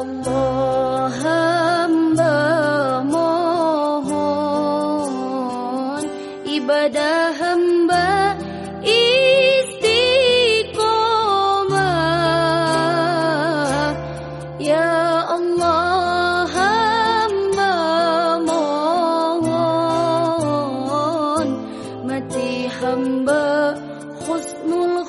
Allah hamba mohon ibadah hamba istiqomah. Ya Allah hamba mohon mati hamba husnul